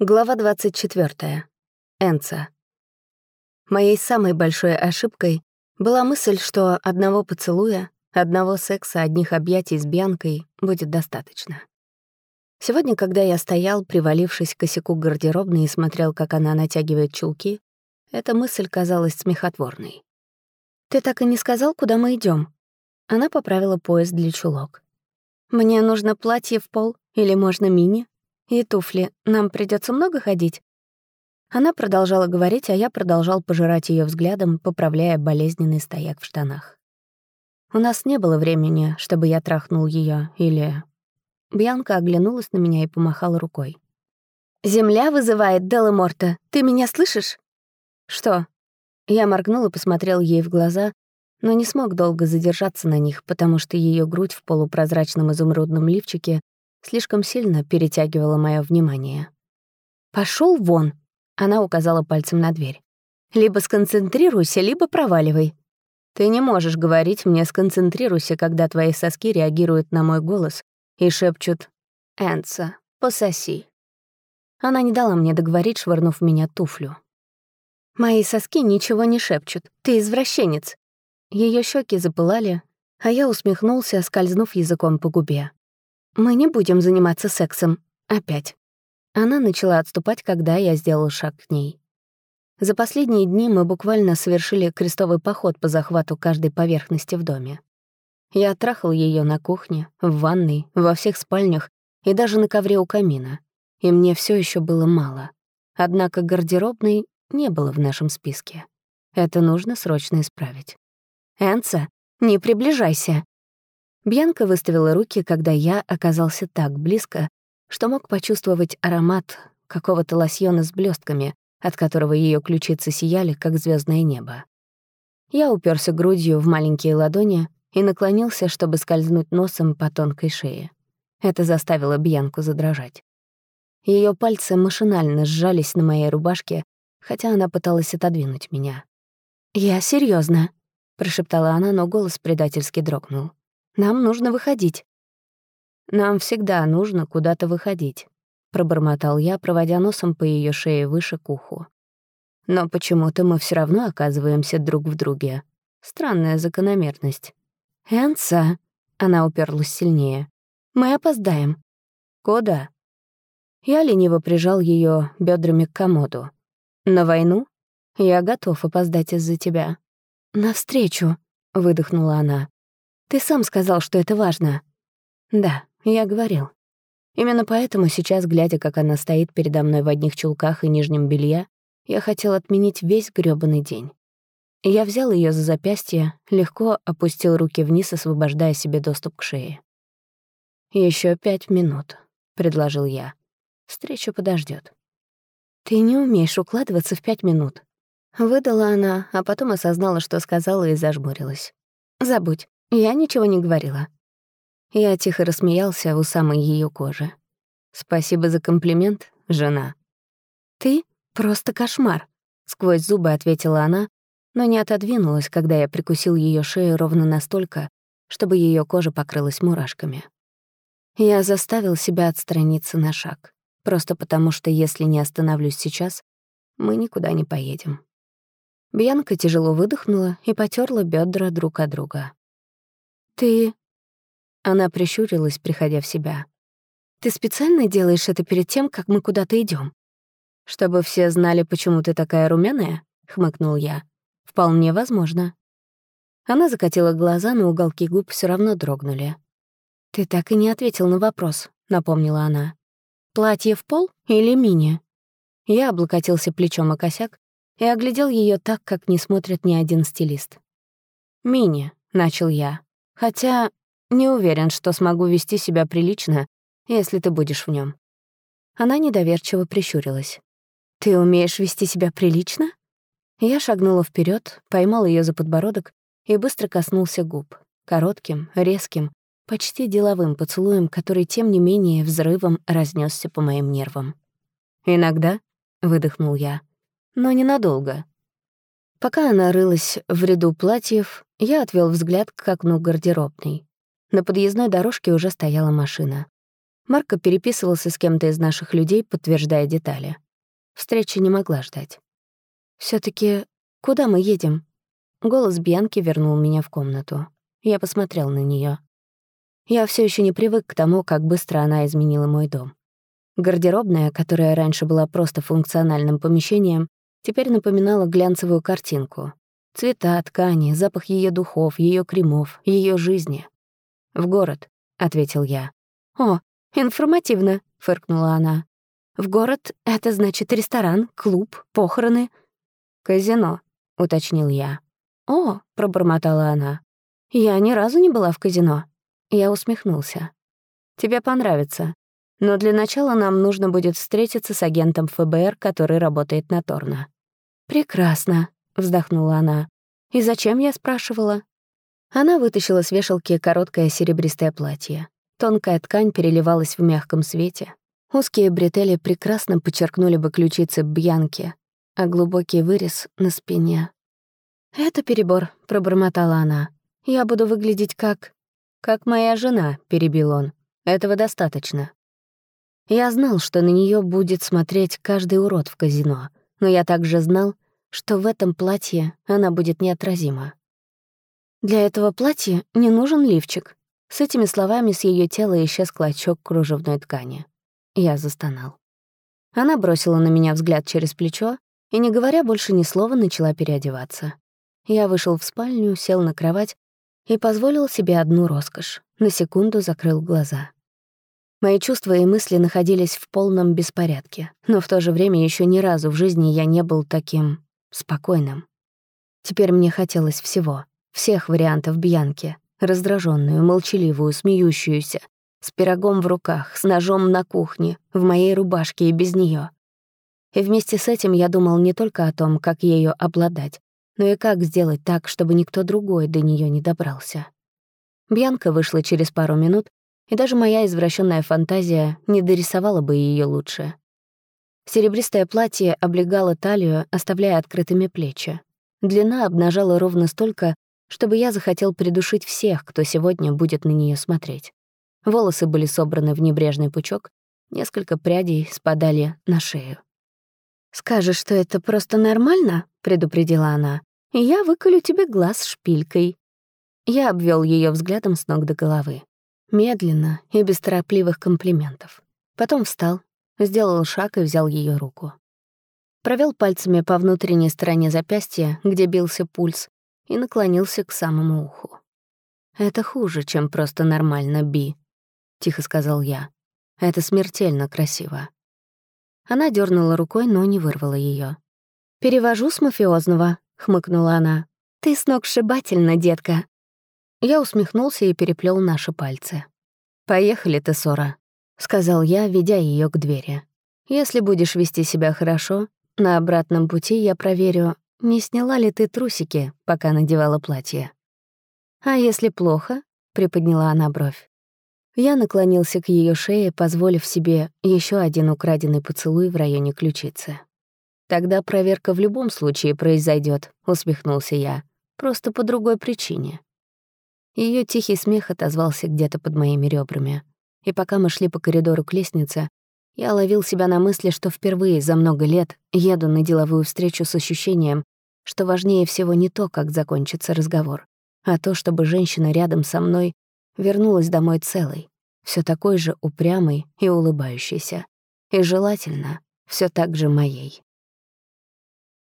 Глава 24. Энца. Моей самой большой ошибкой была мысль, что одного поцелуя, одного секса, одних объятий с Бьянкой будет достаточно. Сегодня, когда я стоял, привалившись к косяку гардеробной и смотрел, как она натягивает чулки, эта мысль казалась смехотворной. «Ты так и не сказал, куда мы идем? Она поправила пояс для чулок. «Мне нужно платье в пол или можно мини?» И туфли. Нам придется много ходить?» Она продолжала говорить, а я продолжал пожирать ее взглядом, поправляя болезненный стояк в штанах. У нас не было времени, чтобы я трахнул ее или... Бьянка оглянулась на меня и помахала рукой. «Земля вызывает Делла Морта. Ты меня слышишь?» «Что?» Я моргнул и посмотрел ей в глаза, но не смог долго задержаться на них, потому что ее грудь в полупрозрачном изумрудном лифчике слишком сильно перетягивала мое внимание. Пошел вон!» — она указала пальцем на дверь. «Либо сконцентрируйся, либо проваливай. Ты не можешь говорить мне «сконцентрируйся», когда твои соски реагируют на мой голос и шепчут «Энца, пососи». Она не дала мне договорить, швырнув в меня туфлю. «Мои соски ничего не шепчут. Ты извращенец». Ее щеки запылали, а я усмехнулся, скользнув языком по губе. Мы не будем заниматься сексом. Опять. Она начала отступать, когда я сделал шаг к ней. За последние дни мы буквально совершили крестовый поход по захвату каждой поверхности в доме. Я трахал ее на кухне, в ванной, во всех спальнях и даже на ковре у камина. И мне все еще было мало. Однако гардеробной не было в нашем списке. Это нужно срочно исправить. «Энца, не приближайся!» Бьянка выставила руки, когда я оказался так близко, что мог почувствовать аромат какого-то лосьона с блестками, от которого ее ключицы сияли, как звездное небо. Я уперся грудью в маленькие ладони и наклонился, чтобы скользнуть носом по тонкой шее. Это заставило Бьянку задрожать. Ее пальцы машинально сжались на моей рубашке, хотя она пыталась отодвинуть меня. «Я серьезно, прошептала она, но голос предательски дрогнул. Нам нужно выходить». «Нам всегда нужно куда-то выходить», — пробормотал я, проводя носом по ее шее выше к уху. «Но почему-то мы все равно оказываемся друг в друге. Странная закономерность». «Энса», — она уперлась сильнее, — «мы опоздаем». «Куда?» Я лениво прижал ее бедрами к комоду. «На войну? Я готов опоздать из-за тебя». «Навстречу», — выдохнула она. Ты сам сказал, что это важно. Да, я говорил. Именно поэтому сейчас, глядя, как она стоит передо мной в одних чулках и нижнем белье, я хотел отменить весь грёбаный день. Я взял ее за запястье, легко опустил руки вниз, освобождая себе доступ к шее. Еще пять минут», — предложил я. «Встреча подождет. «Ты не умеешь укладываться в пять минут», — выдала она, а потом осознала, что сказала, и зажмурилась. «Забудь. Я ничего не говорила. Я тихо рассмеялся у самой ее кожи. «Спасибо за комплимент, жена». «Ты просто кошмар», — сквозь зубы ответила она, но не отодвинулась, когда я прикусил ее шею ровно настолько, чтобы ее кожа покрылась мурашками. Я заставил себя отстраниться на шаг, просто потому что если не остановлюсь сейчас, мы никуда не поедем. Бьянка тяжело выдохнула и потерла бедра друг от друга. «Ты...» Она прищурилась, приходя в себя. «Ты специально делаешь это перед тем, как мы куда-то идем? «Чтобы все знали, почему ты такая румяная?» — хмыкнул я. «Вполне возможно». Она закатила глаза, но уголки губ все равно дрогнули. «Ты так и не ответил на вопрос», — напомнила она. «Платье в пол или мини?» Я облокотился плечом о косяк и оглядел ее так, как не смотрит ни один стилист. «Мини», — начал я. Хотя не уверен, что смогу вести себя прилично, если ты будешь в нем. Она недоверчиво прищурилась. «Ты умеешь вести себя прилично?» Я шагнула вперед, поймал ее за подбородок и быстро коснулся губ. Коротким, резким, почти деловым поцелуем, который, тем не менее, взрывом разнесся по моим нервам. «Иногда», — выдохнул я, — «но ненадолго». Пока она рылась в ряду платьев, я отвел взгляд к окну гардеробной. На подъездной дорожке уже стояла машина. Марко переписывался с кем-то из наших людей, подтверждая детали. Встреча не могла ждать. все таки куда мы едем?» Голос Бьянки вернул меня в комнату. Я посмотрел на нее. Я все еще не привык к тому, как быстро она изменила мой дом. Гардеробная, которая раньше была просто функциональным помещением, теперь напоминала глянцевую картинку. Цвета, ткани, запах ее духов, ее кремов, ее жизни. «В город», — ответил я. «О, информативно», — фыркнула она. «В город — это значит ресторан, клуб, похороны». «Казино», — уточнил я. «О», — пробормотала она. «Я ни разу не была в казино». Я усмехнулся. «Тебе понравится. Но для начала нам нужно будет встретиться с агентом ФБР, который работает на Торна». «Прекрасно», — вздохнула она. «И зачем я спрашивала?» Она вытащила с вешалки короткое серебристое платье. Тонкая ткань переливалась в мягком свете. Узкие бретели прекрасно подчеркнули бы ключицы Бьянки, а глубокий вырез на спине. «Это перебор», — пробормотала она. «Я буду выглядеть как...» «Как моя жена», — перебил он. «Этого достаточно». Я знал, что на нее будет смотреть каждый урод в казино, но я также знал, что в этом платье она будет неотразима. Для этого платья не нужен лифчик. С этими словами с ее тела исчез клочок кружевной ткани. Я застонал. Она бросила на меня взгляд через плечо и, не говоря больше ни слова, начала переодеваться. Я вышел в спальню, сел на кровать и позволил себе одну роскошь. На секунду закрыл глаза. Мои чувства и мысли находились в полном беспорядке, но в то же время еще ни разу в жизни я не был таким спокойным. Теперь мне хотелось всего, всех вариантов Бьянки, раздраженную, молчаливую, смеющуюся, с пирогом в руках, с ножом на кухне, в моей рубашке и без нее. И вместе с этим я думал не только о том, как ее обладать, но и как сделать так, чтобы никто другой до нее не добрался. Бьянка вышла через пару минут, и даже моя извращенная фантазия не дорисовала бы ее лучше. Серебристое платье облегало талию, оставляя открытыми плечи. Длина обнажала ровно столько, чтобы я захотел придушить всех, кто сегодня будет на нее смотреть. Волосы были собраны в небрежный пучок, несколько прядей спадали на шею. «Скажешь, что это просто нормально?» — предупредила она. «Я выколю тебе глаз шпилькой». Я обвел ее взглядом с ног до головы. Медленно и без торопливых комплиментов. Потом встал, сделал шаг и взял ее руку. Провел пальцами по внутренней стороне запястья, где бился пульс, и наклонился к самому уху. «Это хуже, чем просто нормально, Би», — тихо сказал я. «Это смертельно красиво». Она дернула рукой, но не вырвала ее. «Перевожу с мафиозного», — хмыкнула она. «Ты сногсшибательна, детка». Я усмехнулся и переплел наши пальцы. «Поехали, Тессора», — сказал я, ведя ее к двери. «Если будешь вести себя хорошо, на обратном пути я проверю, не сняла ли ты трусики, пока надевала платье. А если плохо?» — приподняла она бровь. Я наклонился к ее шее, позволив себе еще один украденный поцелуй в районе ключицы. «Тогда проверка в любом случае произойдет, усмехнулся я. «Просто по другой причине». Ее тихий смех отозвался где-то под моими ребрами. И пока мы шли по коридору к лестнице, я ловил себя на мысли, что впервые за много лет еду на деловую встречу с ощущением, что важнее всего не то, как закончится разговор, а то, чтобы женщина рядом со мной вернулась домой целой, все такой же упрямой и улыбающейся, и желательно все так же моей.